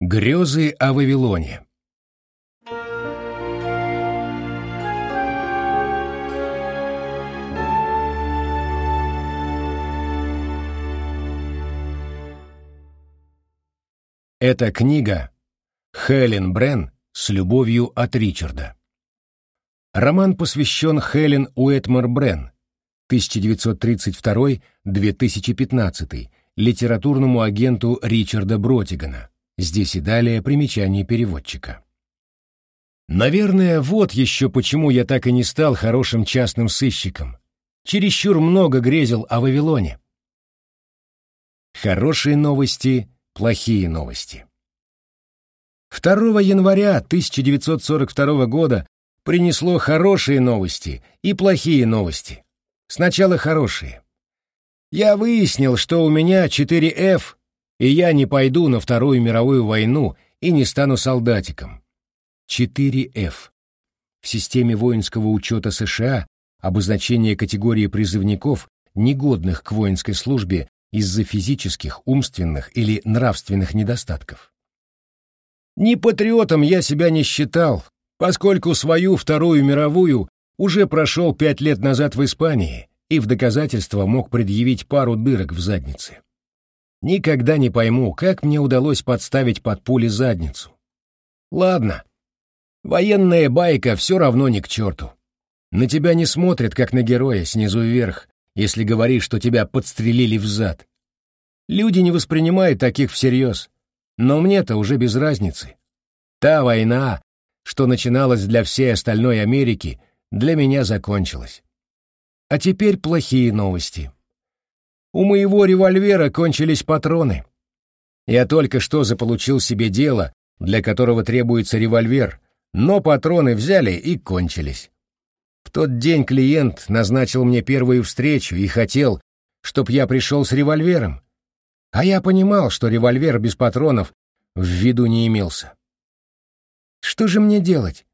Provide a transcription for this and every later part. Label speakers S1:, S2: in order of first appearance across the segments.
S1: Грезы о Вавилоне Эта книга Хелен Брен с любовью от Ричарда. Роман посвящен Хелен Уэтмор Брен, 1932-2015, литературному агенту Ричарда Бротигана. Здесь и далее примечание переводчика. Наверное, вот еще почему я так и не стал хорошим частным сыщиком. Чересчур много грезил о Вавилоне. Хорошие новости, плохие новости. 2 января 1942 года принесло хорошие новости и плохие новости. Сначала хорошие. Я выяснил, что у меня 4F, и я не пойду на Вторую мировую войну и не стану солдатиком. 4F. В системе воинского учета США обозначение категории призывников, негодных к воинской службе из-за физических, умственных или нравственных недостатков. Ни патриотом я себя не считал, поскольку свою Вторую мировую уже прошел пять лет назад в Испании и в доказательство мог предъявить пару дырок в заднице. Никогда не пойму, как мне удалось подставить под пули задницу. Ладно, военная байка все равно ни к черту. На тебя не смотрят, как на героя, снизу вверх, если говоришь, что тебя подстрелили в зад. Люди не воспринимают таких всерьез. Но мне-то уже без разницы. Та война, что начиналась для всей остальной Америки, для меня закончилась. А теперь плохие новости. У моего револьвера кончились патроны. Я только что заполучил себе дело, для которого требуется револьвер, но патроны взяли и кончились. В тот день клиент назначил мне первую встречу и хотел, чтоб я пришел с револьвером, а я понимал, что револьвер без патронов в виду не имелся. Что же мне делать?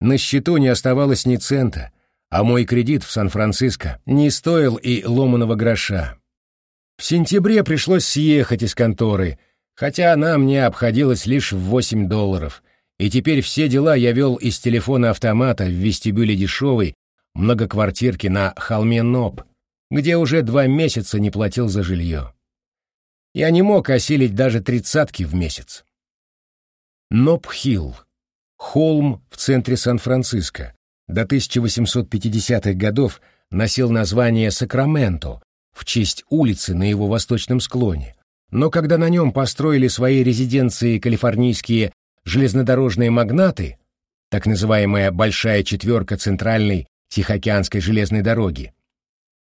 S1: На счету не оставалось ни цента, а мой кредит в Сан-Франциско не стоил и ломаного гроша. В сентябре пришлось съехать из конторы, хотя она мне обходилась лишь в 8 долларов, и теперь все дела я вел из телефона автомата в вестибюле дешевой многоквартирки на холме Ноб, где уже два месяца не платил за жилье. Я не мог осилить даже тридцатки в месяц. Ноб-Хилл. Холм в центре Сан-Франциско. До 1850-х годов носил название Сакраменто в честь улицы на его восточном склоне. Но когда на нем построили свои резиденции калифорнийские железнодорожные магнаты, так называемая «большая четверка» центральной Тихоокеанской железной дороги,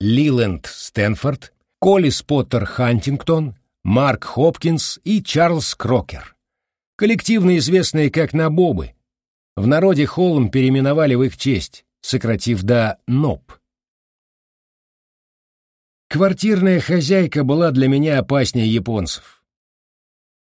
S1: Лиленд Стэнфорд, Коллис Поттер Хантингтон, Марк Хопкинс и Чарльз Крокер. Коллективно известные как Набобы. В народе Холм переименовали в их честь, сократив до НОП. Квартирная хозяйка была для меня опаснее японцев.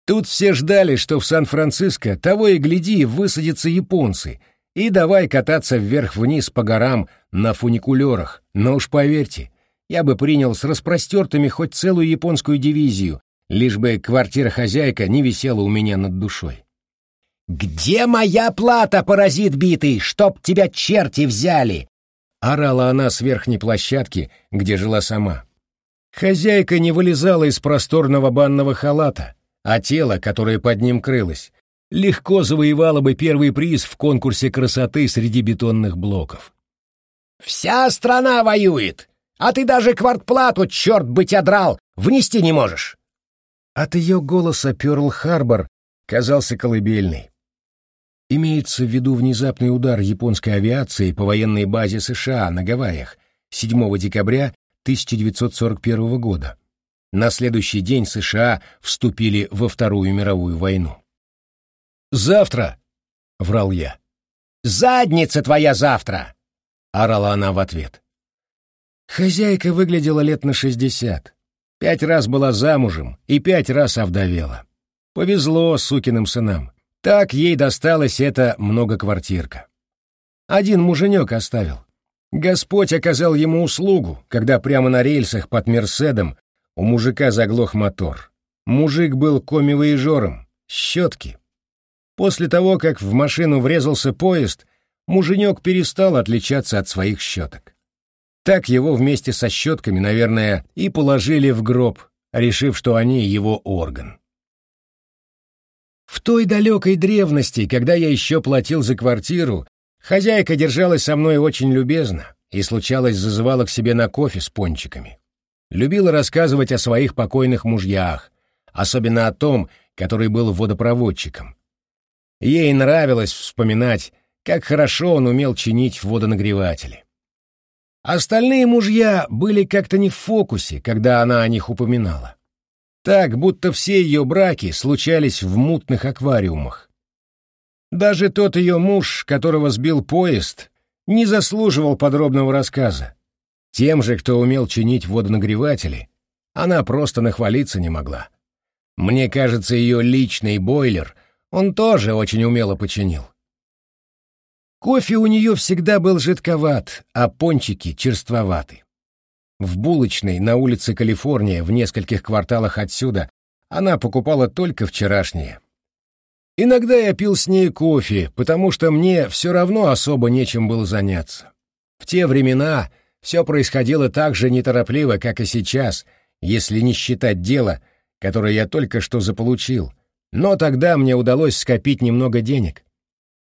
S1: Тут все ждали, что в Сан-Франциско того и гляди высадятся японцы, и давай кататься вверх-вниз по горам на фуникулерах, но уж поверьте, я бы принял с распростертыми хоть целую японскую дивизию, лишь бы квартира-хозяйка не висела у меня над душой. «Где моя плата, паразит битый, чтоб тебя черти взяли?» — орала она с верхней площадки, где жила сама. Хозяйка не вылезала из просторного банного халата, а тело, которое под ним крылось, легко завоевало бы первый приз в конкурсе красоты среди бетонных блоков. «Вся страна воюет, а ты даже квартплату, черт бы тебя драл, внести не можешь!» От ее голоса Пёрл-Харбор казался колыбельный. Имеется в виду внезапный удар японской авиации по военной базе США на Гавайях 7 декабря 1941 года. На следующий день США вступили во Вторую мировую войну. «Завтра!» — врал я. «Задница твоя завтра!» — орала она в ответ. Хозяйка выглядела лет на шестьдесят. Пять раз была замужем и пять раз овдовела. Повезло сукиным сынам. Так ей досталась эта многоквартирка. Один муженек оставил. Господь оказал ему услугу, когда прямо на рельсах под Мерседом у мужика заглох мотор. Мужик был коми-воежором, Щетки. После того, как в машину врезался поезд, муженек перестал отличаться от своих щеток. Так его вместе со щетками, наверное, и положили в гроб, решив, что они его орган. В той далекой древности, когда я еще платил за квартиру, хозяйка держалась со мной очень любезно и, случалось, зазывала к себе на кофе с пончиками. Любила рассказывать о своих покойных мужьях, особенно о том, который был водопроводчиком. Ей нравилось вспоминать, как хорошо он умел чинить водонагреватели. Остальные мужья были как-то не в фокусе, когда она о них упоминала. Так, будто все ее браки случались в мутных аквариумах. Даже тот ее муж, которого сбил поезд, не заслуживал подробного рассказа. Тем же, кто умел чинить водонагреватели, она просто нахвалиться не могла. Мне кажется, ее личный бойлер он тоже очень умело починил. Кофе у нее всегда был жидковат, а пончики черствоваты. В булочной на улице Калифорния в нескольких кварталах отсюда она покупала только вчерашнее. Иногда я пил с ней кофе, потому что мне все равно особо нечем было заняться. В те времена все происходило так же неторопливо, как и сейчас, если не считать дело, которое я только что заполучил. Но тогда мне удалось скопить немного денег.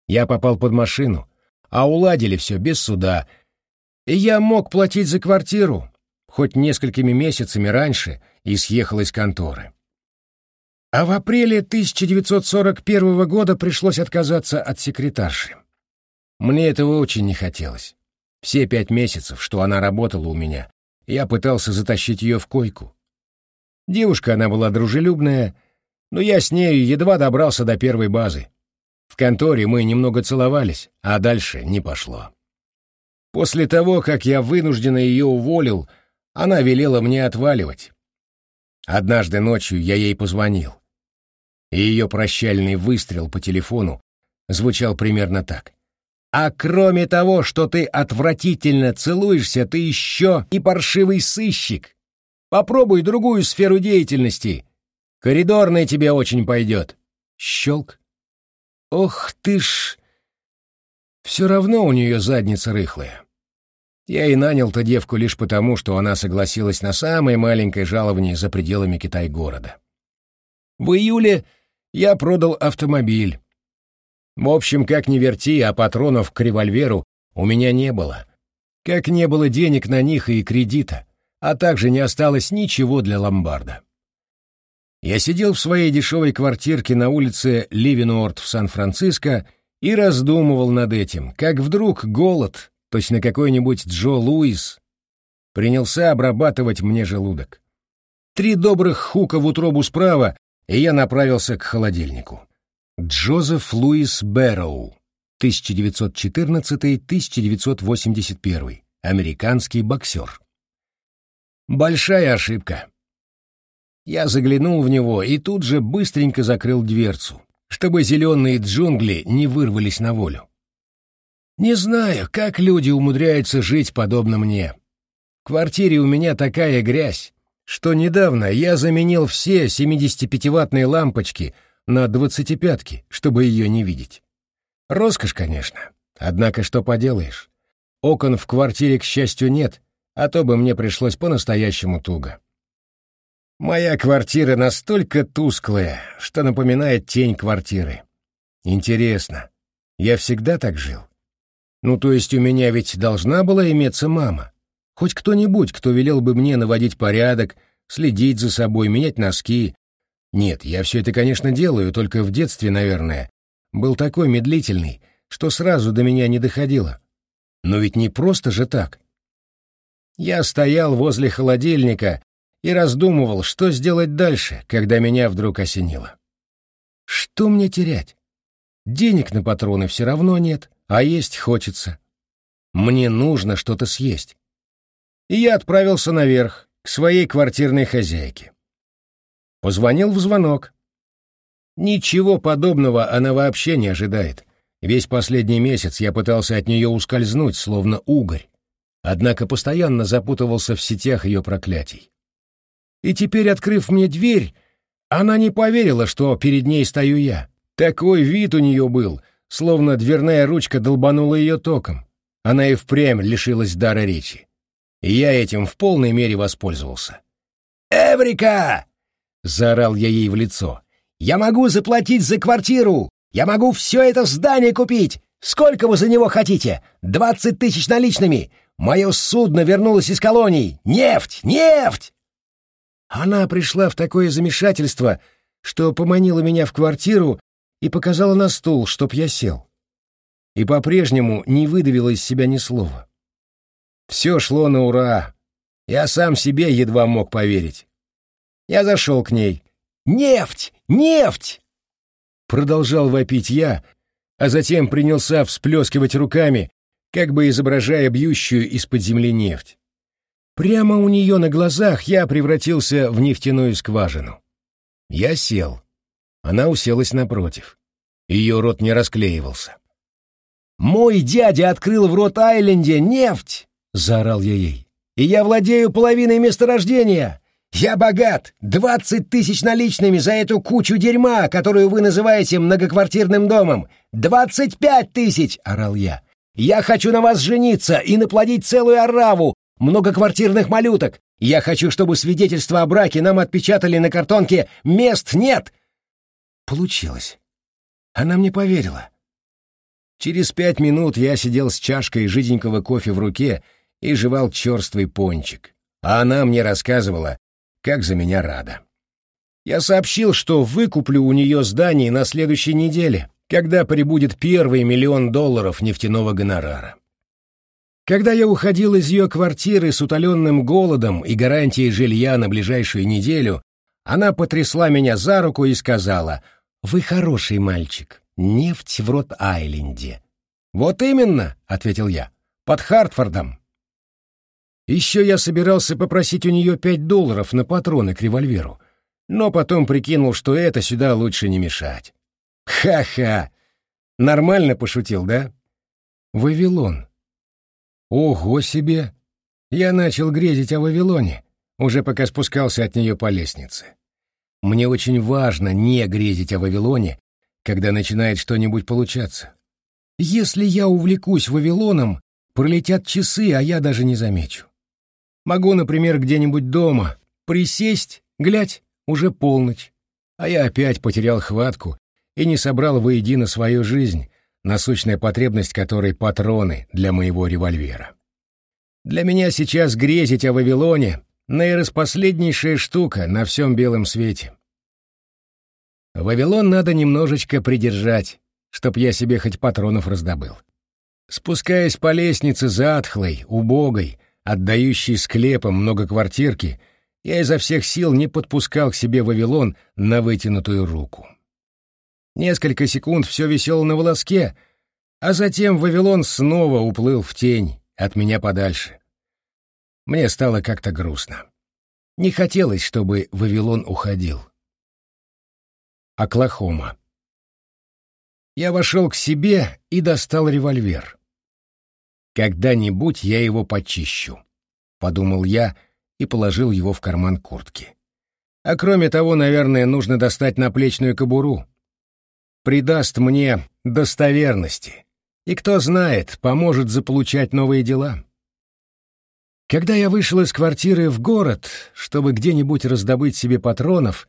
S1: Я попал под машину, а уладили все без суда. И я мог платить за квартиру, хоть несколькими месяцами раньше, и съехал из конторы. А в апреле 1941 года пришлось отказаться от секретарши. Мне этого очень не хотелось. Все пять месяцев, что она работала у меня, я пытался затащить ее в койку. Девушка она была дружелюбная, но я с нею едва добрался до первой базы. В конторе мы немного целовались, а дальше не пошло. После того, как я вынужденно ее уволил, она велела мне отваливать. Однажды ночью я ей позвонил, и ее прощальный выстрел по телефону звучал примерно так. «А кроме того, что ты отвратительно целуешься, ты еще и паршивый сыщик. Попробуй другую сферу деятельности. Коридорный тебе очень пойдет». Щелк. Ох ты ж! Все равно у нее задница рыхлая. Я и нанял-то девку лишь потому, что она согласилась на самое маленькое жалование за пределами Китай-города. В июле я продал автомобиль. В общем, как ни верти, а патронов к револьверу у меня не было. Как не было денег на них и кредита, а также не осталось ничего для ломбарда. Я сидел в своей дешевой квартирке на улице Ливенуорт в Сан-Франциско и раздумывал над этим, как вдруг голод, точно какой-нибудь Джо Луис, принялся обрабатывать мне желудок. Три добрых хука в утробу справа, и я направился к холодильнику. Джозеф Луис Бэрроу, 1914-1981, американский боксер. Большая ошибка. Я заглянул в него и тут же быстренько закрыл дверцу, чтобы зеленые джунгли не вырвались на волю. Не знаю, как люди умудряются жить подобно мне. В квартире у меня такая грязь, что недавно я заменил все 75-ваттные лампочки на 25-ки, чтобы ее не видеть. Роскошь, конечно. Однако что поделаешь. Окон в квартире, к счастью, нет, а то бы мне пришлось по-настоящему туго. Моя квартира настолько тусклая, что напоминает тень квартиры. Интересно, я всегда так жил? Ну, то есть у меня ведь должна была иметься мама. Хоть кто-нибудь, кто велел бы мне наводить порядок, следить за собой, менять носки. Нет, я все это, конечно, делаю, только в детстве, наверное, был такой медлительный, что сразу до меня не доходило. Но ведь не просто же так. Я стоял возле холодильника и раздумывал, что сделать дальше, когда меня вдруг осенило. Что мне терять? Денег на патроны все равно нет, а есть хочется. Мне нужно что-то съесть. И я отправился наверх, к своей квартирной хозяйке. Позвонил в звонок. Ничего подобного она вообще не ожидает. Весь последний месяц я пытался от нее ускользнуть, словно угорь, однако постоянно запутывался в сетях ее проклятий. И теперь, открыв мне дверь, Она не поверила, что перед ней стою я. Такой вид у нее был, словно дверная ручка долбанула ее током. Она и впрямь лишилась дара речи. И я этим в полной мере воспользовался. «Эврика!» — заорал я ей в лицо. «Я могу заплатить за квартиру! Я могу все это здание купить! Сколько вы за него хотите? Двадцать тысяч наличными! Мое судно вернулось из колоний! Нефть! Нефть!» Она пришла в такое замешательство, что поманила меня в квартиру и показала на стул, чтоб я сел. И по-прежнему не выдавила из себя ни слова. Все шло на ура. Я сам себе едва мог поверить. Я зашел к ней. «Нефть! Нефть!» Продолжал вопить я, а затем принялся всплескивать руками, как бы изображая бьющую из-под земли нефть. Прямо у нее на глазах я превратился в нефтяную скважину. Я сел. Она уселась напротив. Ее рот не расклеивался. «Мой дядя открыл в Рот-Айленде нефть!» — заорал я ей. «И я владею половиной месторождения! Я богат! Двадцать тысяч наличными за эту кучу дерьма, которую вы называете многоквартирным домом! Двадцать пять тысяч!» — орал я. «Я хочу на вас жениться и наплодить целую ораву многоквартирных малюток! Я хочу, чтобы свидетельство о браке нам отпечатали на картонке «Мест нет!» Получилось. Она мне поверила. Через пять минут я сидел с чашкой жиденького кофе в руке и жевал черствый пончик, а она мне рассказывала, как за меня рада. Я сообщил, что выкуплю у нее здание на следующей неделе, когда прибудет первый миллион долларов нефтяного гонорара. Когда я уходил из ее квартиры с утоленным голодом и гарантией жилья на ближайшую неделю, она потрясла меня за руку и сказала, «Вы хороший мальчик, нефть в Рот-Айленде». «Вот именно», — ответил я, — «под Хартфордом». Еще я собирался попросить у нее пять долларов на патроны к револьверу, но потом прикинул, что это сюда лучше не мешать. Ха-ха! Нормально пошутил, да? Вавилон. Ого себе! Я начал грезить о Вавилоне, уже пока спускался от нее по лестнице. Мне очень важно не грезить о Вавилоне, когда начинает что-нибудь получаться. Если я увлекусь Вавилоном, пролетят часы, а я даже не замечу. Могу, например, где-нибудь дома присесть, глядь, уже полночь, а я опять потерял хватку и не собрал воедино свою жизнь, насущная потребность которой патроны для моего револьвера. Для меня сейчас грезить о Вавилоне — наираспоследнейшая штука на всем белом свете. Вавилон надо немножечко придержать, чтоб я себе хоть патронов раздобыл. Спускаясь по лестнице затхлой, убогой, отдающей склепом многоквартирки, я изо всех сил не подпускал к себе Вавилон на вытянутую руку. Несколько секунд все висело на волоске, а затем Вавилон снова уплыл в тень, от меня подальше. Мне стало как-то грустно. Не хотелось, чтобы Вавилон уходил. Оклахома. Я вошел к себе и достал револьвер. «Когда-нибудь я его почищу», — подумал я и положил его в карман куртки. А кроме того, наверное, нужно достать наплечную кобуру. Придаст мне достоверности. И кто знает, поможет заполучать новые дела. Когда я вышел из квартиры в город, чтобы где-нибудь раздобыть себе патронов,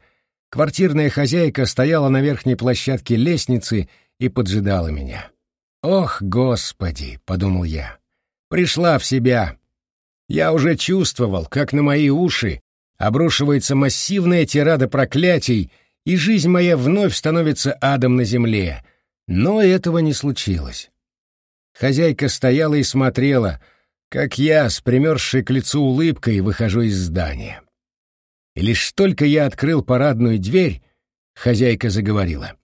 S1: квартирная хозяйка стояла на верхней площадке лестницы и поджидала меня. «Ох, Господи!» — подумал я. «Пришла в себя. Я уже чувствовал, как на мои уши обрушивается массивная тирада проклятий, и жизнь моя вновь становится адом на земле. Но этого не случилось. Хозяйка стояла и смотрела, как я, с примерзшей к лицу улыбкой, выхожу из здания. И лишь только я открыл парадную дверь, хозяйка заговорила.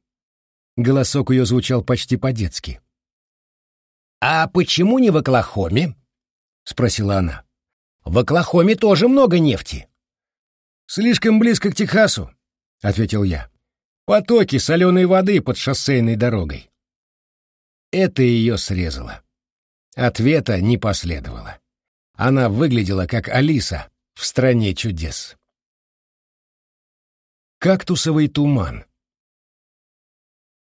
S1: Голосок ее звучал почти по-детски. «А почему не в Оклахоме?» — спросила она. «В Оклахоме тоже много нефти». «Слишком близко к Техасу», — ответил я. «Потоки соленой воды под шоссейной дорогой». Это ее срезало. Ответа не последовало. Она выглядела как Алиса в «Стране чудес». Кактусовый туман.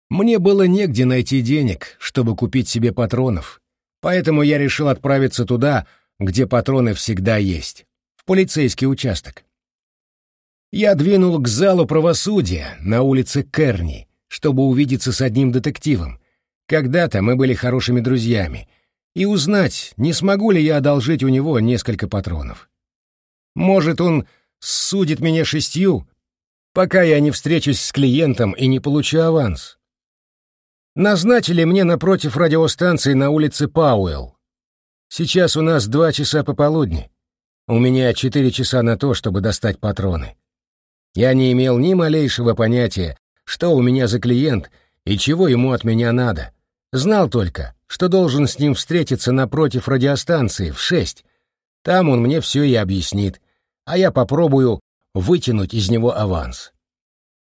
S1: Мне было негде найти денег, чтобы купить себе патронов, поэтому я решил отправиться туда, где патроны всегда есть, в полицейский участок. Я двинул к залу правосудия на улице Керни, чтобы увидеться с одним детективом. Когда-то мы были хорошими друзьями, и узнать, не смогу ли я одолжить у него несколько патронов. Может, он судит меня шестью, пока я не встречусь с клиентом и не получу аванс. Назначили мне напротив радиостанции на улице Пауэлл. Сейчас у нас два часа пополудни. У меня четыре часа на то, чтобы достать патроны. Я не имел ни малейшего понятия, что у меня за клиент и чего ему от меня надо. Знал только, что должен с ним встретиться напротив радиостанции в шесть. Там он мне все и объяснит, а я попробую вытянуть из него аванс.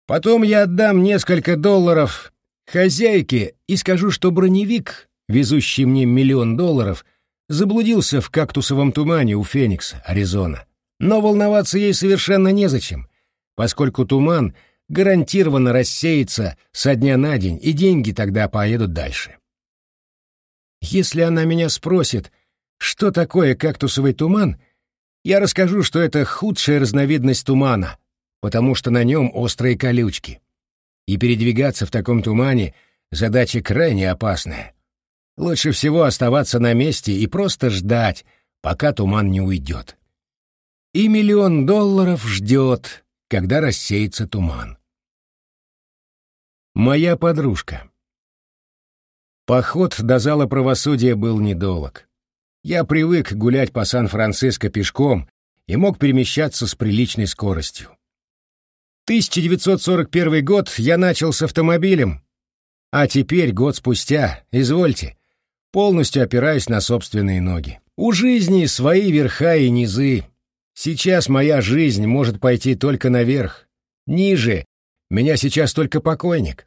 S1: Потом я отдам несколько долларов хозяйке и скажу, что броневик, везущий мне миллион долларов, заблудился в кактусовом тумане у Феникса, Аризона. Но волноваться ей совершенно незачем, поскольку туман гарантированно рассеется со дня на день, и деньги тогда поедут дальше. Если она меня спросит, что такое кактусовый туман — я расскажу, что это худшая разновидность тумана, потому что на нем острые колючки. И передвигаться в таком тумане — задача крайне опасная. Лучше всего оставаться на месте и просто ждать, пока туман не уйдет. И миллион долларов ждет, когда рассеется туман. Моя подружка. Поход до зала правосудия был недолг. Я привык гулять по Сан-Франциско пешком и мог перемещаться с приличной скоростью. 1941 год я начал с автомобилем, а теперь, год спустя, извольте, полностью опираюсь на собственные ноги. У жизни свои верха и низы. Сейчас моя жизнь может пойти только наверх. Ниже меня сейчас только покойник.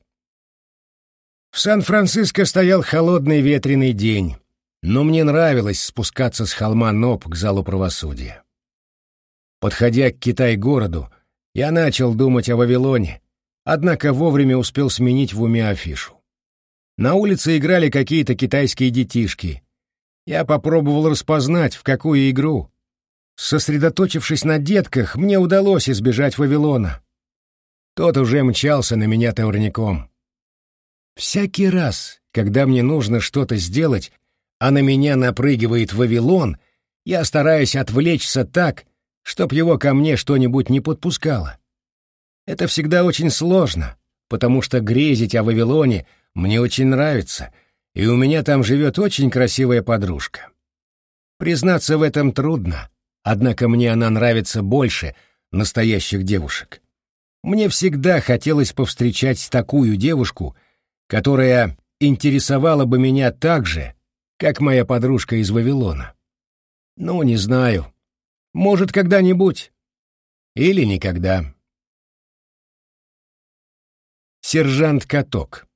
S1: В Сан-Франциско стоял холодный ветреный день но мне нравилось спускаться с холма Ноб к залу правосудия. Подходя к Китай-городу, я начал думать о Вавилоне, однако вовремя успел сменить в уме афишу. На улице играли какие-то китайские детишки. Я попробовал распознать, в какую игру. Сосредоточившись на детках, мне удалось избежать Вавилона. Тот уже мчался на меня товарником. Всякий раз, когда мне нужно что-то сделать, а на меня напрыгивает Вавилон, я стараюсь отвлечься так, чтоб его ко мне что-нибудь не подпускало. Это всегда очень сложно, потому что грезить о Вавилоне мне очень нравится, и у меня там живет очень красивая подружка. Признаться в этом трудно, однако мне она нравится больше настоящих девушек. Мне всегда хотелось повстречать такую девушку, которая интересовала бы меня так же, как моя подружка из Вавилона. Ну, не знаю. Может, когда-нибудь. Или никогда. Сержант Каток.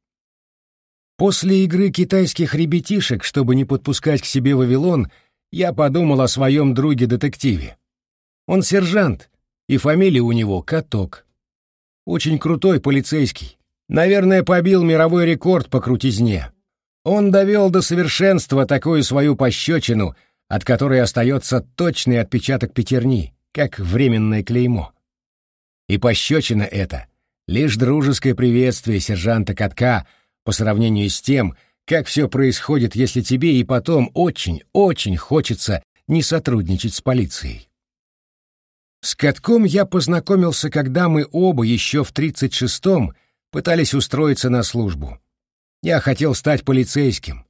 S1: После игры китайских ребятишек, чтобы не подпускать к себе Вавилон, я подумал о своем друге-детективе. Он сержант, и фамилия у него Каток. Очень крутой полицейский. Наверное, побил мировой рекорд по крутизне. Он довел до совершенства такую свою пощечину, от которой остается точный отпечаток пятерни, как временное клеймо. И пощечина эта — лишь дружеское приветствие сержанта Катка по сравнению с тем, как все происходит, если тебе и потом очень-очень хочется не сотрудничать с полицией. С Катком я познакомился, когда мы оба еще в 36-м пытались устроиться на службу. Я хотел стать полицейским.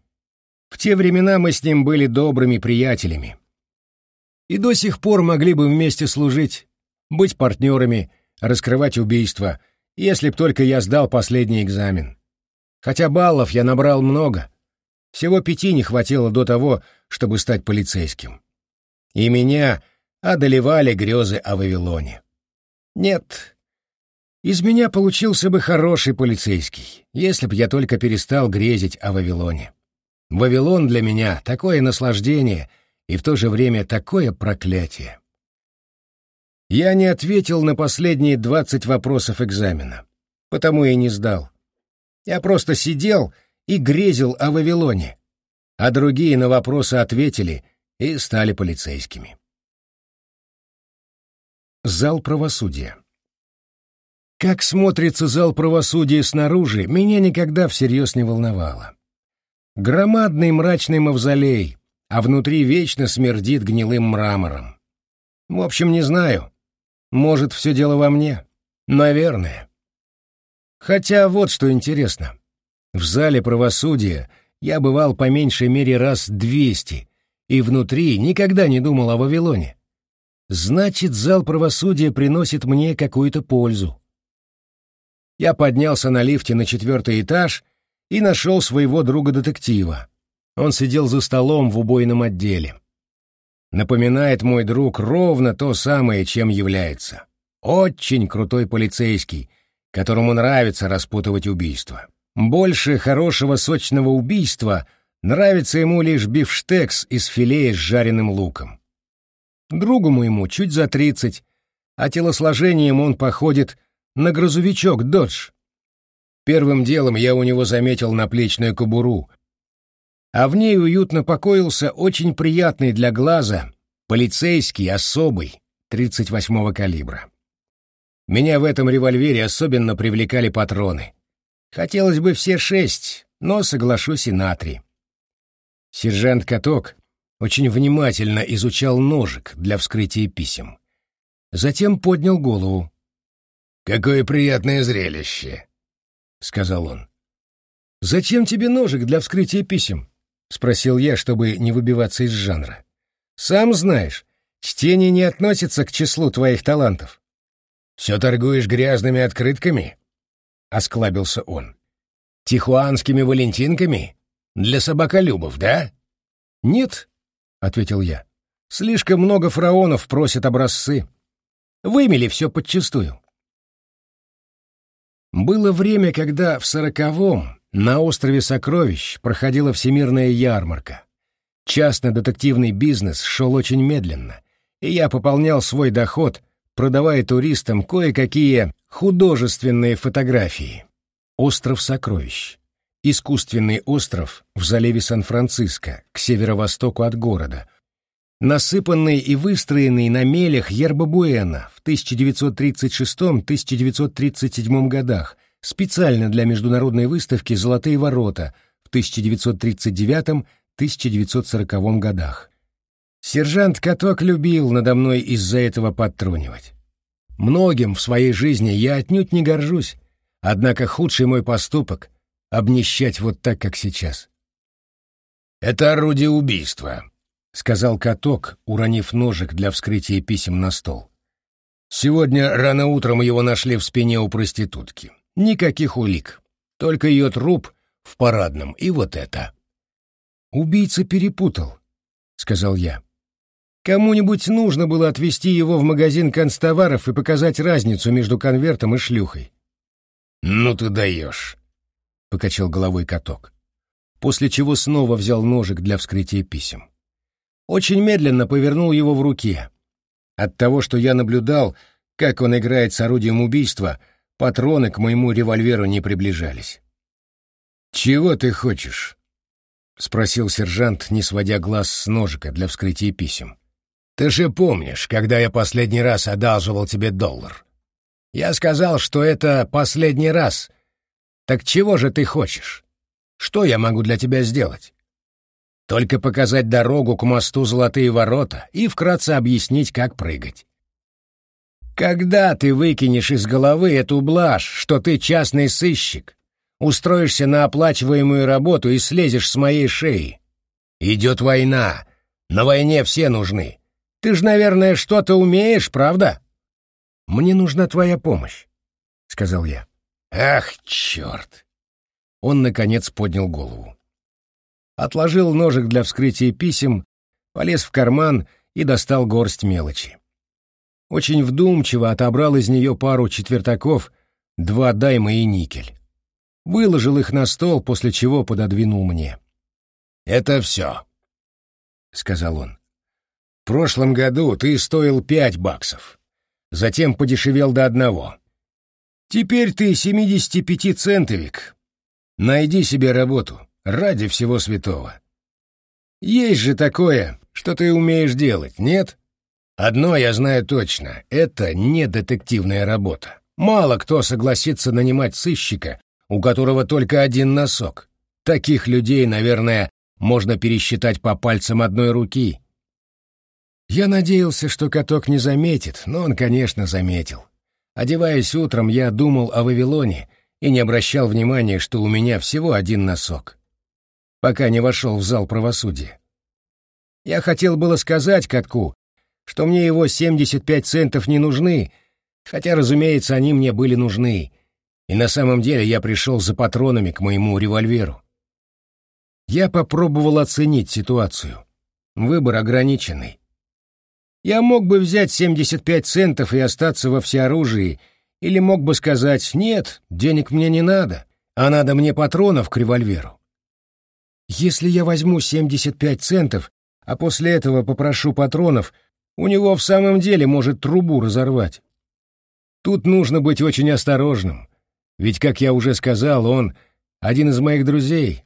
S1: В те времена мы с ним были добрыми приятелями. И до сих пор могли бы вместе служить, быть партнерами, раскрывать убийства, если б только я сдал последний экзамен. Хотя баллов я набрал много. Всего пяти не хватило до того, чтобы стать полицейским. И меня одолевали грезы о Вавилоне. Нет, из меня получился бы хороший полицейский, если б я только перестал грезить о Вавилоне. Вавилон для меня — такое наслаждение и в то же время такое проклятие. Я не ответил на последние двадцать вопросов экзамена, потому и не сдал. Я просто сидел и грезил о Вавилоне, а другие на вопросы ответили и стали полицейскими. Зал правосудия Как смотрится зал правосудия снаружи, меня никогда всерьез не волновало. Громадный мрачный мавзолей, а внутри вечно смердит гнилым мрамором. В общем, не знаю. Может, все дело во мне? Наверное. Хотя вот что интересно. В зале правосудия я бывал по меньшей мере раз двести, и внутри никогда не думал о Вавилоне. Значит, зал правосудия приносит мне какую-то пользу. Я поднялся на лифте на четвертый этаж и нашел своего друга-детектива. Он сидел за столом в убойном отделе. Напоминает мой друг ровно то самое, чем является. Очень крутой полицейский, которому нравится распутывать убийства. Больше хорошего сочного убийства нравится ему лишь бифштекс из филея с жареным луком. Другу моему чуть за тридцать, а телосложением он походит на грузовичок «Додж». Первым делом я у него заметил наплечную кобуру, а в ней уютно покоился очень приятный для глаза полицейский особый 38-го калибра. Меня в этом револьвере особенно привлекали патроны. Хотелось бы все шесть, но соглашусь и на три. Сержант Каток очень внимательно изучал ножик для вскрытия писем. Затем поднял голову. «Какое приятное зрелище!» — сказал он. «Зачем тебе ножик для вскрытия писем?» — спросил я, чтобы не выбиваться из жанра. «Сам знаешь, чтение не относится к числу твоих талантов». «Все торгуешь грязными открытками?» — осклабился он. «Тихуанскими валентинками? Для собаколюбов, да?» «Нет», — ответил я. «Слишком много фараонов просят образцы. Вымели все подчистую». Было время, когда в сороковом на острове Сокровищ проходила всемирная ярмарка. Частно-детективный бизнес шел очень медленно, и я пополнял свой доход, продавая туристам кое-какие художественные фотографии. Остров Сокровищ. Искусственный остров в заливе Сан-Франциско, к северо-востоку от города, насыпанный и выстроенный на мелях Ерба-Буэна в 1936-1937 годах специально для международной выставки «Золотые ворота» в 1939-1940 годах. Сержант Каток любил надо мной из-за этого подтрунивать. Многим в своей жизни я отнюдь не горжусь, однако худший мой поступок — обнищать вот так, как сейчас. «Это орудие убийства», — сказал каток, уронив ножик для вскрытия писем на стол. «Сегодня рано утром его нашли в спине у проститутки. Никаких улик. Только ее труп в парадном, и вот это». «Убийца перепутал», — сказал я. «Кому-нибудь нужно было отвезти его в магазин констоваров и показать разницу между конвертом и шлюхой». «Ну ты даешь», — покачал головой каток, после чего снова взял ножик для вскрытия писем очень медленно повернул его в руке. От того, что я наблюдал, как он играет с орудием убийства, патроны к моему револьверу не приближались. «Чего ты хочешь?» — спросил сержант, не сводя глаз с ножика для вскрытия писем. «Ты же помнишь, когда я последний раз одалживал тебе доллар? Я сказал, что это последний раз. Так чего же ты хочешь? Что я могу для тебя сделать?» Только показать дорогу к мосту Золотые ворота и вкратце объяснить, как прыгать. Когда ты выкинешь из головы эту блажь, что ты частный сыщик, устроишься на оплачиваемую работу и слезешь с моей шеи? Идет война. На войне все нужны. Ты ж, наверное, что-то умеешь, правда? Мне нужна твоя помощь, — сказал я. Ах, черт! Он, наконец, поднял голову отложил ножик для вскрытия писем, полез в карман и достал горсть мелочи. Очень вдумчиво отобрал из нее пару четвертаков, два дайма и никель. Выложил их на стол, после чего пододвинул мне. «Это все», — сказал он. «В прошлом году ты стоил пять баксов, затем подешевел до одного. Теперь ты 75-центовик. Найди себе работу, ради всего святого. Есть же такое, что ты умеешь делать, нет? Одно я знаю точно — это не детективная работа. Мало кто согласится нанимать сыщика, у которого только один носок. Таких людей, наверное, можно пересчитать по пальцам одной руки. Я надеялся, что каток не заметит, но он, конечно, заметил. Одеваясь утром, я думал о Вавилоне и не обращал внимания, что у меня всего один носок, пока не вошел в зал правосудия. Я хотел было сказать катку, что мне его 75 центов не нужны, хотя, разумеется, они мне были нужны, и на самом деле я пришел за патронами к моему револьверу. Я попробовал оценить ситуацию. Выбор ограниченный. Я мог бы взять 75 центов и остаться во всеоружии, или мог бы сказать «нет, денег мне не надо, а надо мне патронов к револьверу». Если я возьму 75 центов, а после этого попрошу патронов, у него в самом деле может трубу разорвать. Тут нужно быть очень осторожным, ведь, как я уже сказал, он один из моих друзей,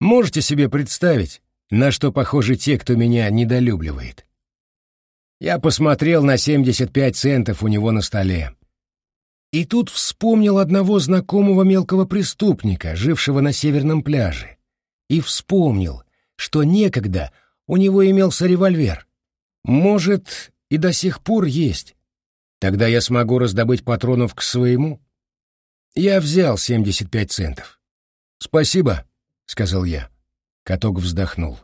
S1: Можете себе представить, на что похожи те, кто меня недолюбливает? Я посмотрел на 75 центов у него на столе. И тут вспомнил одного знакомого мелкого преступника, жившего на северном пляже. И вспомнил, что некогда у него имелся револьвер. Может, и до сих пор есть. Тогда я смогу раздобыть патронов к своему. Я взял 75 центов. «Спасибо», сказал я. Каток вздохнул.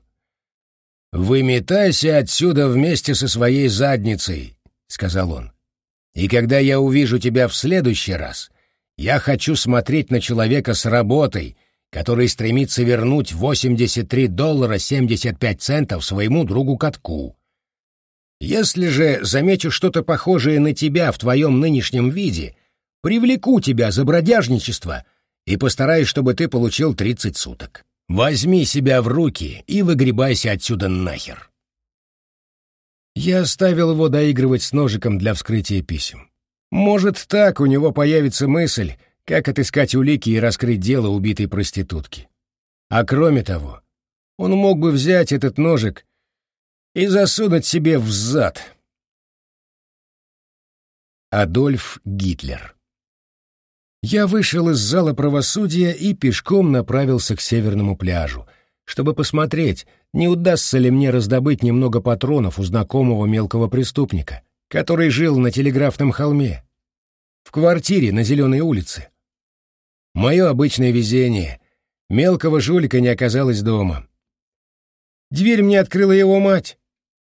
S1: «Выметайся отсюда вместе со своей задницей», — сказал он. «И когда я увижу тебя в следующий раз, я хочу смотреть на человека с работой, который стремится вернуть 83 доллара 75 центов своему другу Катку. Если же замечу что-то похожее на тебя в твоем нынешнем виде, привлеку тебя за бродяжничество — и постараюсь, чтобы ты получил тридцать суток. Возьми себя в руки и выгребайся отсюда нахер. Я оставил его доигрывать с ножиком для вскрытия писем. Может, так у него появится мысль, как отыскать улики и раскрыть дело убитой проститутки. А кроме того, он мог бы взять этот ножик и засунуть себе в зад. Адольф Гитлер я вышел из зала правосудия и пешком направился к северному пляжу, чтобы посмотреть, не удастся ли мне раздобыть немного патронов у знакомого мелкого преступника, который жил на телеграфном холме, в квартире на Зеленой улице. Мое обычное везение. Мелкого жулика не оказалось дома. Дверь мне открыла его мать.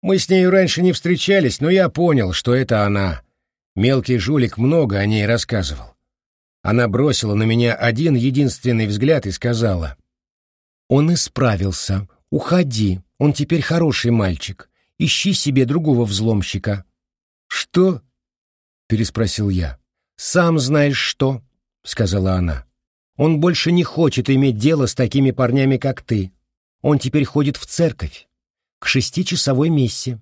S1: Мы с нею раньше не встречались, но я понял, что это она. Мелкий жулик много о ней рассказывал. Она бросила на меня один единственный взгляд и сказала. «Он исправился. Уходи. Он теперь хороший мальчик. Ищи себе другого взломщика». «Что?» — переспросил я. «Сам знаешь что», — сказала она. «Он больше не хочет иметь дело с такими парнями, как ты. Он теперь ходит в церковь. К шестичасовой мессе».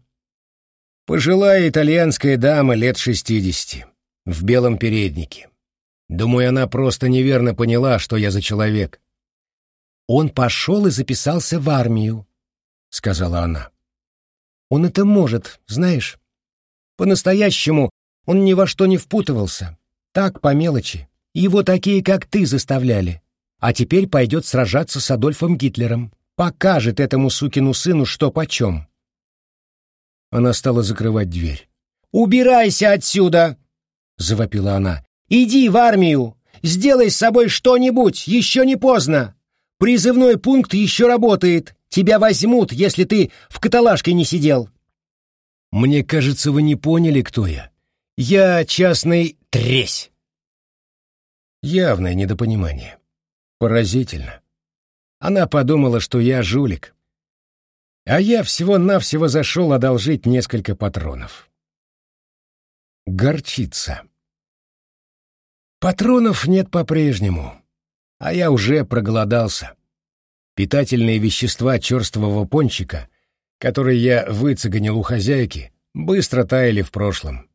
S1: Пожилая итальянская дама лет шестидесяти, в белом переднике. Думаю, она просто неверно поняла, что я за человек. «Он пошел и записался в армию», — сказала она. «Он это может, знаешь. По-настоящему он ни во что не впутывался. Так, по мелочи. Его такие, как ты, заставляли. А теперь пойдет сражаться с Адольфом Гитлером. Покажет этому сукину сыну, что почем». Она стала закрывать дверь. «Убирайся отсюда!» — завопила она. Иди в армию! Сделай с собой что-нибудь, еще не поздно! Призывной пункт еще работает. Тебя возьмут, если ты в каталажке не сидел. Мне кажется, вы не поняли, кто я. Я частный тресь. Явное недопонимание. Поразительно. Она подумала, что я жулик. А я всего-навсего зашел одолжить несколько патронов. Горчица. Патронов нет по-прежнему, а я уже проголодался. Питательные вещества черствого пончика, которые я выцеганил у хозяйки, быстро таяли в прошлом.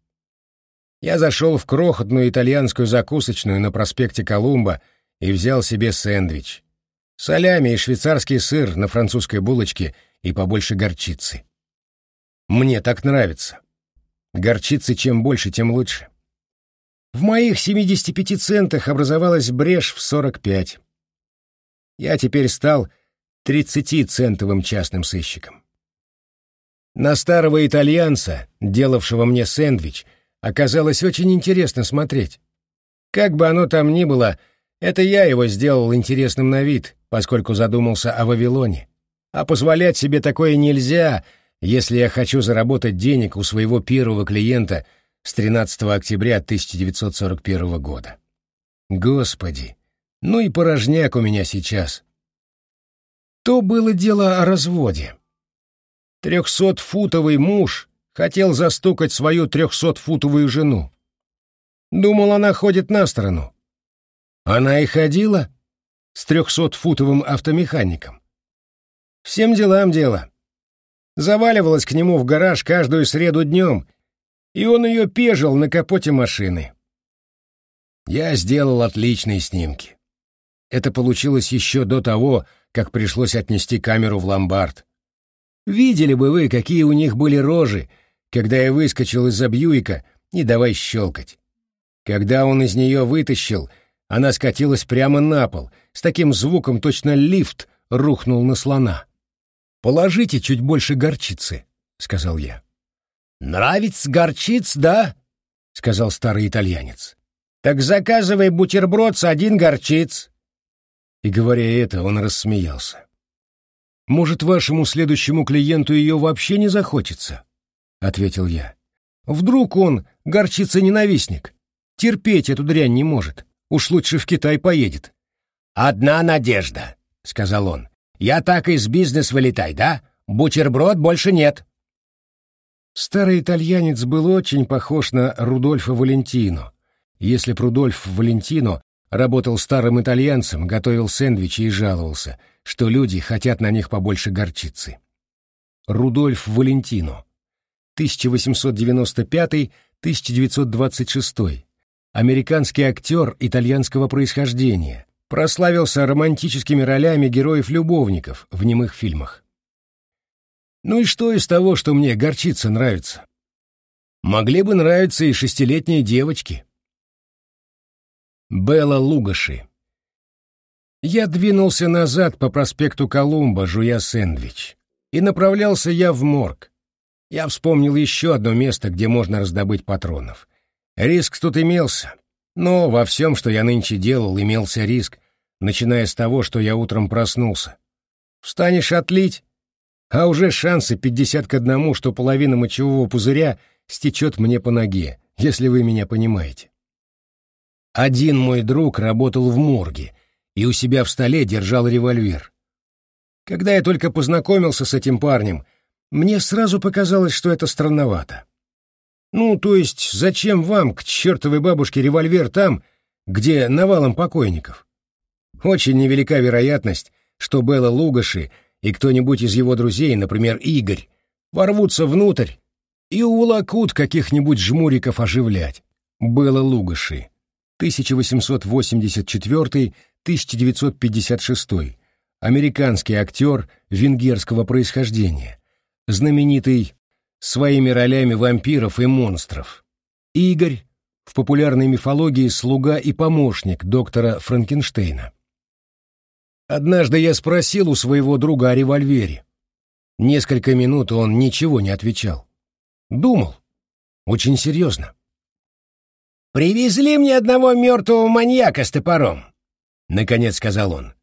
S1: Я зашел в крохотную итальянскую закусочную на проспекте Колумба и взял себе сэндвич. Солями и швейцарский сыр на французской булочке и побольше горчицы. Мне так нравится. Горчицы чем больше, тем лучше. В моих 75 центах образовалась брешь в 45. Я теперь стал 30-центовым частным сыщиком. На старого итальянца, делавшего мне сэндвич, оказалось очень интересно смотреть. Как бы оно там ни было, это я его сделал интересным на вид, поскольку задумался о Вавилоне. А позволять себе такое нельзя, если я хочу заработать денег у своего первого клиента с 13 октября 1941 года. Господи, ну и порожняк у меня сейчас. То было дело о разводе. Трехсотфутовый муж хотел застукать свою трехсотфутовую жену. Думал, она ходит на сторону. Она и ходила с трехсотфутовым автомехаником. Всем делам дело. Заваливалась к нему в гараж каждую среду днем, и он ее пежил на капоте машины. Я сделал отличные снимки. Это получилось еще до того, как пришлось отнести камеру в ломбард. Видели бы вы, какие у них были рожи, когда я выскочил из-за Бьюика и давай щелкать. Когда он из нее вытащил, она скатилась прямо на пол, с таким звуком точно лифт рухнул на слона. «Положите чуть больше горчицы», — сказал я. «Нравится горчиц, да?» — сказал старый итальянец. «Так заказывай бутерброд с один горчиц». И говоря это, он рассмеялся. «Может, вашему следующему клиенту ее вообще не захочется?» — ответил я. «Вдруг он горчица-ненавистник? Терпеть эту дрянь не может. Уж лучше в Китай поедет». «Одна надежда», — сказал он. «Я так из бизнес вылетай, да? Бутерброд больше нет». Старый итальянец был очень похож на Рудольфа Валентино. Если б Рудольф Валентино работал старым итальянцем, готовил сэндвичи и жаловался, что люди хотят на них побольше горчицы. Рудольф Валентино, 1895-1926, американский актер итальянского происхождения, прославился романтическими ролями героев-любовников в немых фильмах. Ну и что из того, что мне горчица нравится? Могли бы нравиться и шестилетние девочки. Белла Лугаши. Я двинулся назад по проспекту Колумба, жуя сэндвич. И направлялся я в морг. Я вспомнил еще одно место, где можно раздобыть патронов. Риск тут имелся. Но во всем, что я нынче делал, имелся риск, начиная с того, что я утром проснулся. Встанешь отлить, а уже шансы пятьдесят к одному, что половина мочевого пузыря стечет мне по ноге, если вы меня понимаете. Один мой друг работал в морге и у себя в столе держал револьвер. Когда я только познакомился с этим парнем, мне сразу показалось, что это странновато. Ну, то есть, зачем вам, к чертовой бабушке, револьвер там, где навалом покойников? Очень невелика вероятность, что Белла Лугаши и кто-нибудь из его друзей, например, Игорь, ворвутся внутрь и уволокут каких-нибудь жмуриков оживлять. Было Лугаши, 1884-1956, американский актер венгерского происхождения, знаменитый своими ролями вампиров и монстров. Игорь, в популярной мифологии слуга и помощник доктора Франкенштейна. Однажды я спросил у своего друга о револьвере. Несколько минут он ничего не отвечал. Думал. Очень серьезно. «Привезли мне одного мертвого маньяка с топором», — наконец сказал он.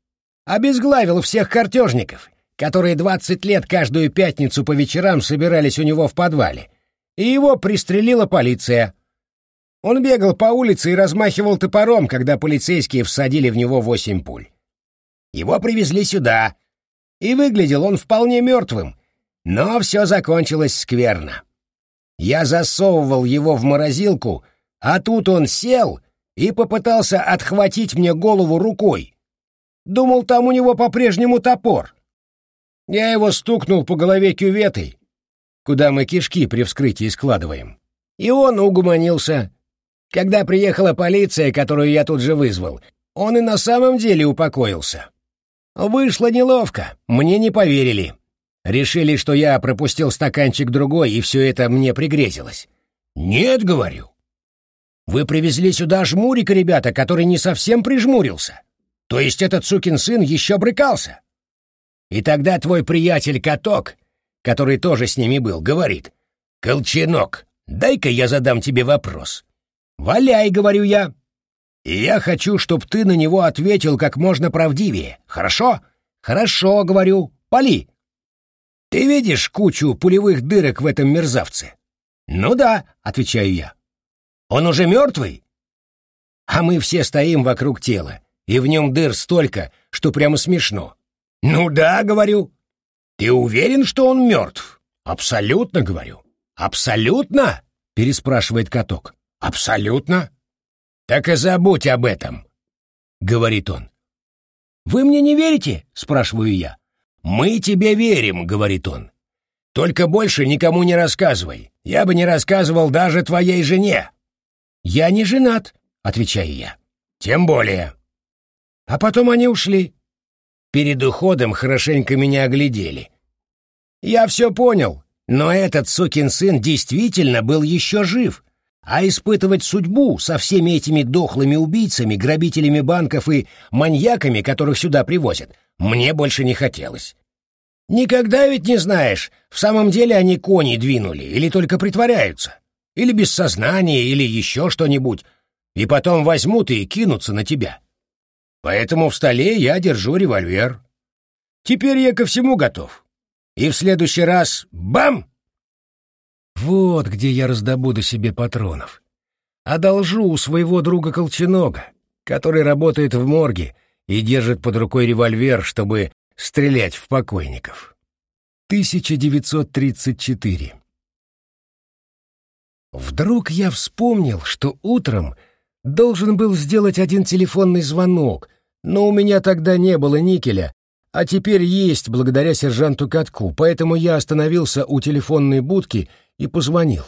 S1: «Обезглавил всех картежников, которые двадцать лет каждую пятницу по вечерам собирались у него в подвале, и его пристрелила полиция. Он бегал по улице и размахивал топором, когда полицейские всадили в него восемь пуль. Его привезли сюда, и выглядел он вполне мертвым, но все закончилось скверно. Я засовывал его в морозилку, а тут он сел и попытался отхватить мне голову рукой. Думал, там у него по-прежнему топор. Я его стукнул по голове кюветой, куда мы кишки при вскрытии складываем. И он угомонился, Когда приехала полиция, которую я тут же вызвал, он и на самом деле упокоился. Вышло неловко, мне не поверили. Решили, что я пропустил стаканчик другой, и все это мне пригрезилось. Нет, говорю. Вы привезли сюда жмурика, ребята, который не совсем прижмурился. То есть этот сукин сын еще брыкался. И тогда твой приятель Каток, который тоже с ними был, говорит, «Колченок, дай-ка я задам тебе вопрос». «Валяй», — говорю я. «И я хочу, чтоб ты на него ответил как можно правдивее. Хорошо?» «Хорошо», — говорю. «Пали». «Ты видишь кучу пулевых дырок в этом мерзавце?» «Ну да», — отвечаю я. «Он уже мертвый?» А мы все стоим вокруг тела, и в нем дыр столько, что прямо смешно. «Ну да», — говорю. «Ты уверен, что он мертв?» «Абсолютно», — говорю. «Абсолютно?» — переспрашивает каток. «Абсолютно?» «Так и забудь об этом», — говорит он. «Вы мне не верите?» — спрашиваю я. «Мы тебе верим», — говорит он. «Только больше никому не рассказывай. Я бы не рассказывал даже твоей жене». «Я не женат», — отвечаю я. «Тем более». А потом они ушли. Перед уходом хорошенько меня оглядели. Я все понял, но этот сукин сын действительно был еще жив, а испытывать судьбу со всеми этими дохлыми убийцами, грабителями банков и маньяками, которых сюда привозят, мне больше не хотелось. Никогда ведь не знаешь, в самом деле они кони двинули или только притворяются, или без сознания, или еще что-нибудь, и потом возьмут и кинутся на тебя. Поэтому в столе я держу револьвер. Теперь я ко всему готов. И в следующий раз — бам! Вот где я раздобуду себе патронов. Одолжу у своего друга Колченога, который работает в морге и держит под рукой револьвер, чтобы стрелять в покойников. 1934 Вдруг я вспомнил, что утром должен был сделать один телефонный звонок, но у меня тогда не было никеля, а теперь есть благодаря сержанту Катку, поэтому я остановился у телефонной будки и позвонил.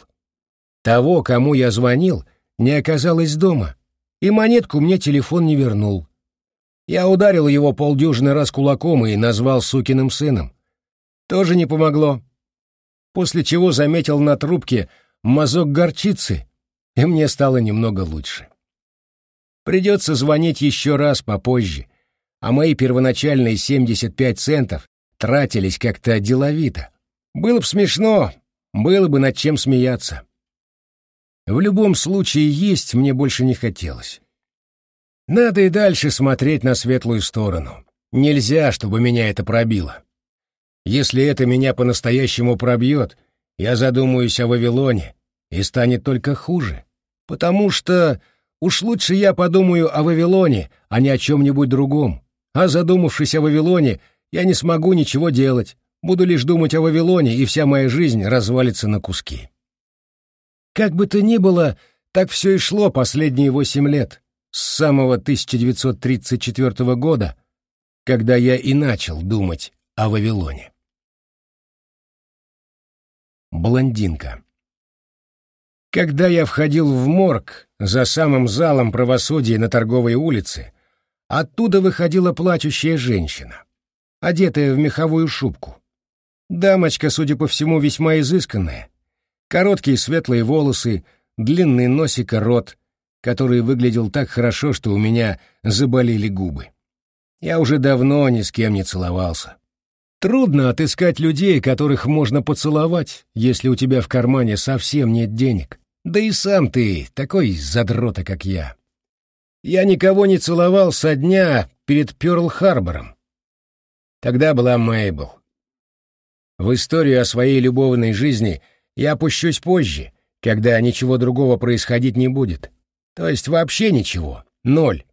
S1: Того, кому я звонил, не оказалось дома, и монетку мне телефон не вернул. Я ударил его полдюжины раз кулаком и назвал сукиным сыном. Тоже не помогло. После чего заметил на трубке мазок горчицы, и мне стало немного лучше. Придется звонить еще раз попозже, а мои первоначальные 75 центов тратились как-то деловито. Было бы смешно, было бы над чем смеяться. В любом случае есть мне больше не хотелось. Надо и дальше смотреть на светлую сторону. Нельзя, чтобы меня это пробило. Если это меня по-настоящему пробьет, я задумаюсь о Вавилоне, и станет только хуже. Потому что уж лучше я подумаю о Вавилоне, а не о чем-нибудь другом. А задумавшись о Вавилоне, я не смогу ничего делать, буду лишь думать о Вавилоне, и вся моя жизнь развалится на куски. Как бы то ни было, так все и шло последние восемь лет, с самого 1934 года, когда я и начал думать о Вавилоне. Блондинка Когда я входил в морг за самым залом правосудия на торговой улице, Оттуда выходила плачущая женщина, одетая в меховую шубку. Дамочка, судя по всему, весьма изысканная. Короткие светлые волосы, длинный носик и рот, который выглядел так хорошо, что у меня заболели губы. Я уже давно ни с кем не целовался. Трудно отыскать людей, которых можно поцеловать, если у тебя в кармане совсем нет денег. Да и сам ты такой задрота, как я. Я никого не целовал со дня перед Пёрл-Харбором. Тогда была Мейбл. В историю о своей любовной жизни я опущусь позже, когда ничего другого происходить не будет. То есть вообще ничего, ноль.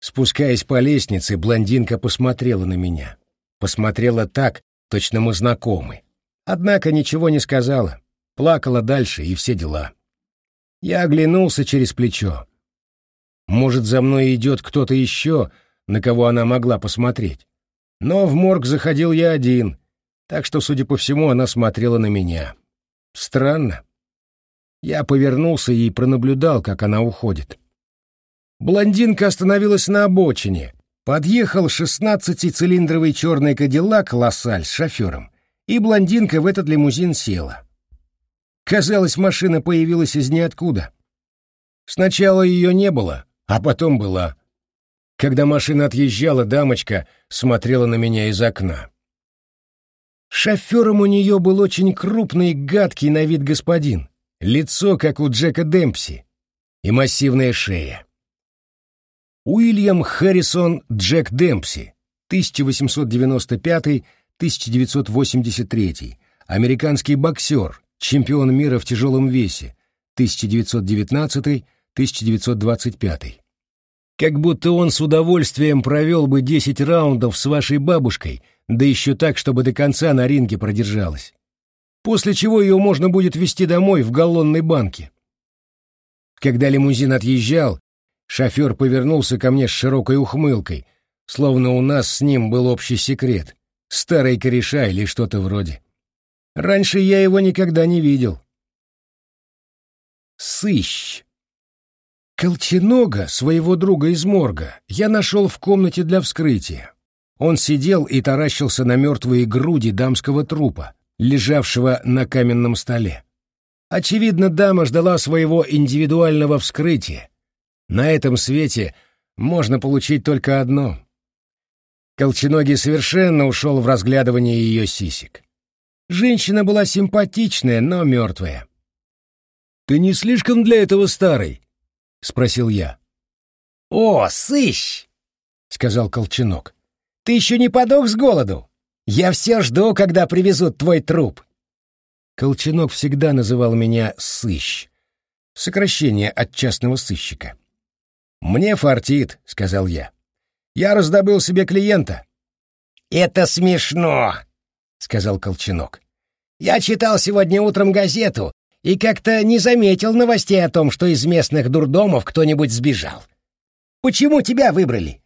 S1: Спускаясь по лестнице, блондинка посмотрела на меня. Посмотрела так, точно мы знакомы. Однако ничего не сказала, плакала дальше и все дела. Я оглянулся через плечо. Может, за мной идет кто-то еще, на кого она могла посмотреть. Но в морг заходил я один, так что, судя по всему, она смотрела на меня. Странно. Я повернулся и пронаблюдал, как она уходит. Блондинка остановилась на обочине. Подъехал шестнадцатицилиндровый черный кадиллак «Лассаль» с шофером, и блондинка в этот лимузин села. Казалось, машина появилась из ниоткуда. Сначала ее не было, а потом была. Когда машина отъезжала, дамочка смотрела на меня из окна. Шофером у нее был очень крупный, гадкий на вид господин, лицо, как у Джека Демпси, и массивная шея. Уильям Харрисон Джек Демпси, 1895-1983, американский боксер, чемпион мира в тяжелом весе, 1919-1925. Как будто он с удовольствием провел бы 10 раундов с вашей бабушкой, да еще так, чтобы до конца на ринге продержалась. После чего ее можно будет везти домой в галлонной банке. Когда лимузин отъезжал, Шофер повернулся ко мне с широкой ухмылкой, словно у нас с ним был общий секрет, старый кореша или что-то вроде. Раньше я его никогда не видел. Сыщ. Колченога, своего друга из морга, я нашел в комнате для вскрытия. Он сидел и таращился на мертвые груди дамского трупа, лежавшего на каменном столе. Очевидно, дама ждала своего индивидуального вскрытия, на этом свете можно получить только одно. Колченогий совершенно ушел в разглядывание ее сисек. Женщина была симпатичная, но мертвая. «Ты не слишком для этого старый?» — спросил я. «О, сыщ!» — сказал Колченок. «Ты еще не подох с голоду? Я все жду, когда привезут твой труп». Колченок всегда называл меня «сыщ», сокращение от частного сыщика. «Мне фартит», — сказал я. «Я раздобыл себе клиента». «Это смешно», — сказал Колченок. «Я читал сегодня утром газету и как-то не заметил новостей о том, что из местных дурдомов кто-нибудь сбежал. Почему тебя выбрали?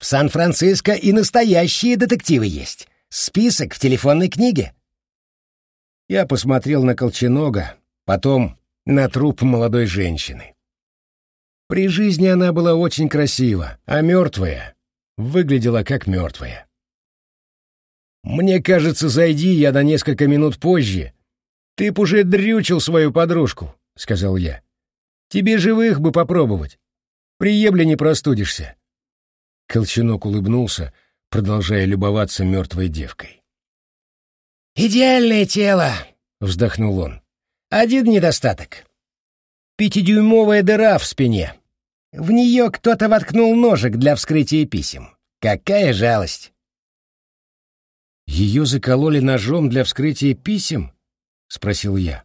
S1: В Сан-Франциско и настоящие детективы есть. Список в телефонной книге». Я посмотрел на Колченога, потом на труп молодой женщины. При жизни она была очень красива, а мертвая выглядела как мертвая. «Мне кажется, зайди я на несколько минут позже. Ты б уже дрючил свою подружку», — сказал я. «Тебе живых бы попробовать. Приемля не простудишься». Колченок улыбнулся, продолжая любоваться мертвой девкой.
S2: «Идеальное тело», — вздохнул он. «Один недостаток. Пятидюймовая дыра в спине. В нее кто-то воткнул ножик для вскрытия писем. Какая жалость!»
S1: «Ее закололи ножом для вскрытия писем?» — спросил я.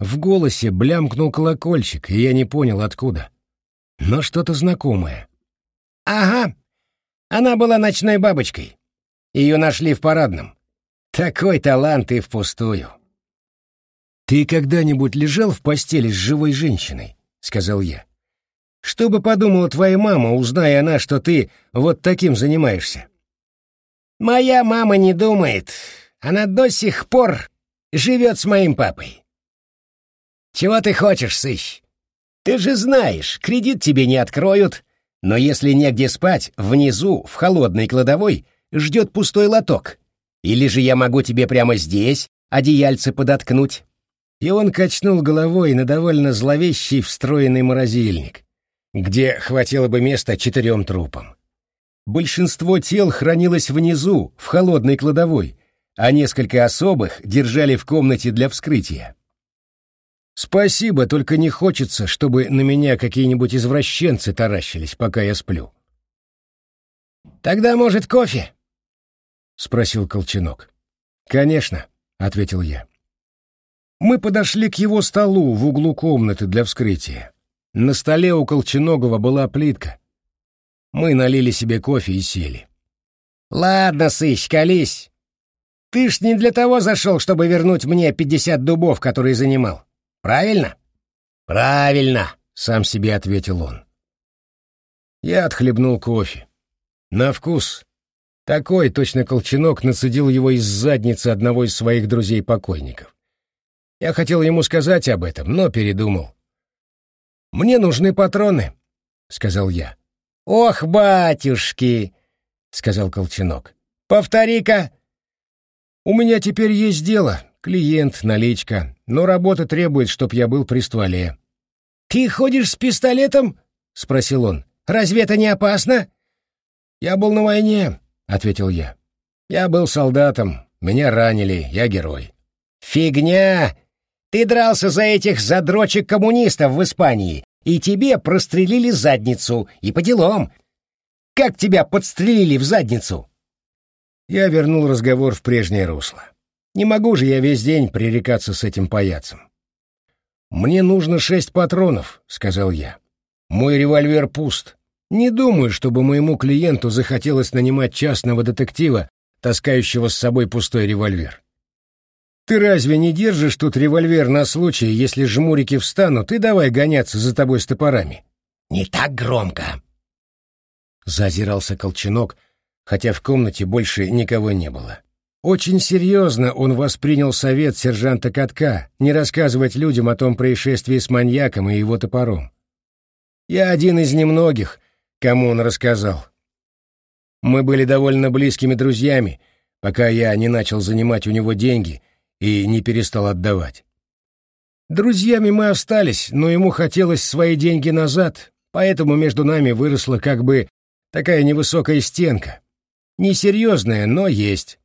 S1: В голосе блямкнул колокольчик, и я не понял, откуда. Но что-то знакомое.
S2: «Ага, она была ночной бабочкой. Ее нашли в парадном. Такой талант и впустую».
S1: «Ты когда-нибудь лежал в постели с живой женщиной?» — сказал я. Что бы подумала твоя мама, узная она, что ты вот таким занимаешься?
S2: Моя мама не думает. Она до сих пор живет с моим папой. Чего ты хочешь, сыщ? Ты же знаешь, кредит тебе не откроют, но если негде спать, внизу, в холодной кладовой, ждет пустой лоток. Или же я могу тебе прямо здесь одеяльце подоткнуть?»
S1: И он качнул головой на довольно зловещий встроенный морозильник где хватило бы места четырем трупам. Большинство тел хранилось внизу, в холодной кладовой, а несколько особых держали в комнате для вскрытия. Спасибо, только не хочется, чтобы на меня какие-нибудь извращенцы таращились, пока я сплю.
S2: «Тогда, может, кофе?»
S1: — спросил Колченок. «Конечно», — ответил я. Мы подошли к его столу в углу комнаты для вскрытия. На столе у Колченогова была плитка. Мы налили себе кофе и сели.
S2: «Ладно, сыщ, колись. Ты ж не для того зашел, чтобы вернуть мне пятьдесят дубов, которые занимал. Правильно?» «Правильно», — сам себе ответил он.
S1: Я отхлебнул кофе. На вкус. Такой точно Колченок нацедил его из задницы одного из своих друзей-покойников. Я хотел ему сказать об этом, но передумал. «Мне нужны патроны», — сказал я.
S2: «Ох, батюшки!» — сказал Колченок. «Повтори-ка!»
S1: «У меня теперь есть дело, клиент, наличка, но работа требует, чтоб я был при стволе».
S2: «Ты ходишь с пистолетом?» — спросил он. «Разве это не опасно?»
S1: «Я был на войне», — ответил я. «Я был солдатом, меня ранили, я герой».
S2: «Фигня! Ты дрался за этих задрочек-коммунистов в Испании, и тебе прострелили задницу, и по делам. Как тебя подстрелили в задницу?»
S1: Я вернул разговор в прежнее русло. Не могу же я весь день пререкаться с этим паяцем. «Мне нужно шесть патронов», — сказал я. «Мой револьвер пуст. Не думаю, чтобы моему клиенту захотелось нанимать частного детектива, таскающего с собой пустой револьвер. Ты разве не держишь тут револьвер на случай, если жмурики встанут, и давай гоняться за тобой с топорами?»
S2: «Не так громко!»
S1: Зазирался Колченок, хотя в комнате больше никого не было. Очень серьезно он воспринял совет сержанта Катка не рассказывать людям о том происшествии с маньяком и его топором. Я один из немногих, кому он рассказал. Мы были довольно близкими друзьями, пока я не начал занимать у него деньги и не перестал отдавать. Друзьями мы остались, но ему хотелось свои деньги назад, поэтому между нами выросла как бы такая невысокая стенка. Несерьезная, но есть.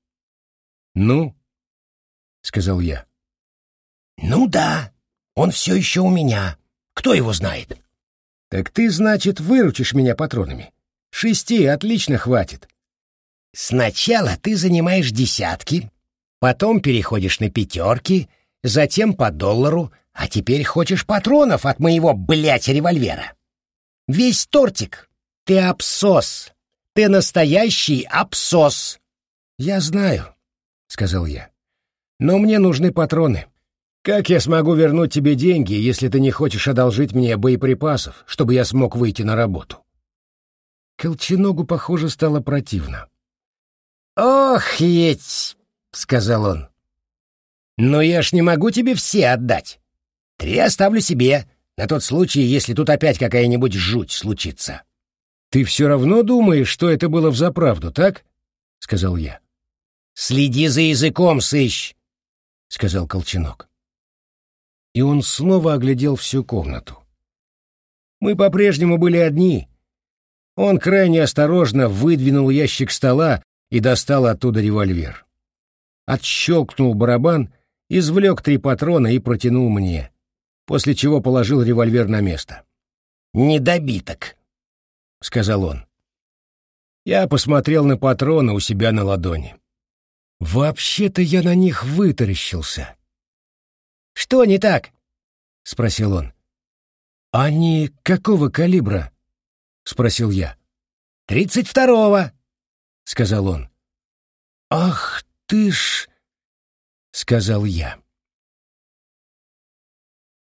S1: «Ну?» — сказал я.
S2: «Ну да, он все еще у меня. Кто его знает?»
S1: «Так ты, значит, выручишь меня патронами. Шести отлично хватит».
S2: «Сначала ты занимаешь десятки, потом переходишь на пятерки, затем по доллару, а теперь хочешь патронов от моего, блядь, револьвера. Весь тортик. Ты абсос. Ты настоящий абсос».
S1: «Я знаю», — сказал я. «Но мне нужны патроны. Как я смогу вернуть тебе деньги, если ты не хочешь одолжить мне боеприпасов, чтобы я смог выйти на работу?» Колченогу, похоже, стало противно.
S2: «Ох, еть!» — сказал он. «Но я ж не могу тебе все отдать. Три оставлю себе, на тот случай, если тут опять какая-нибудь жуть случится».
S1: «Ты все равно думаешь, что это было взаправду, так?» — сказал я.
S2: «Следи за языком, сыщ!» — сказал Колченок.
S1: И он снова оглядел всю комнату. Мы по-прежнему были одни. Он крайне осторожно выдвинул ящик стола и достал оттуда револьвер. Отщелкнул барабан, извлек три патрона и протянул мне, после чего положил револьвер на место.
S2: «Недобиток», — сказал он.
S1: Я посмотрел на патроны у себя на ладони. Вообще-то я на них вытаращился.
S2: «Что не так?»
S1: — спросил он. «Они какого калибра?» — спросил я.
S2: «Тридцать второго», — сказал он.
S1: «Ах ты ж...» — сказал я.